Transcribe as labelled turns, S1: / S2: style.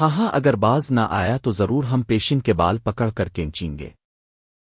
S1: ہاں ہاں اگر باز نہ آیا تو ضرور ہم پیشن کے بال پکڑ کر کینچیں گے۔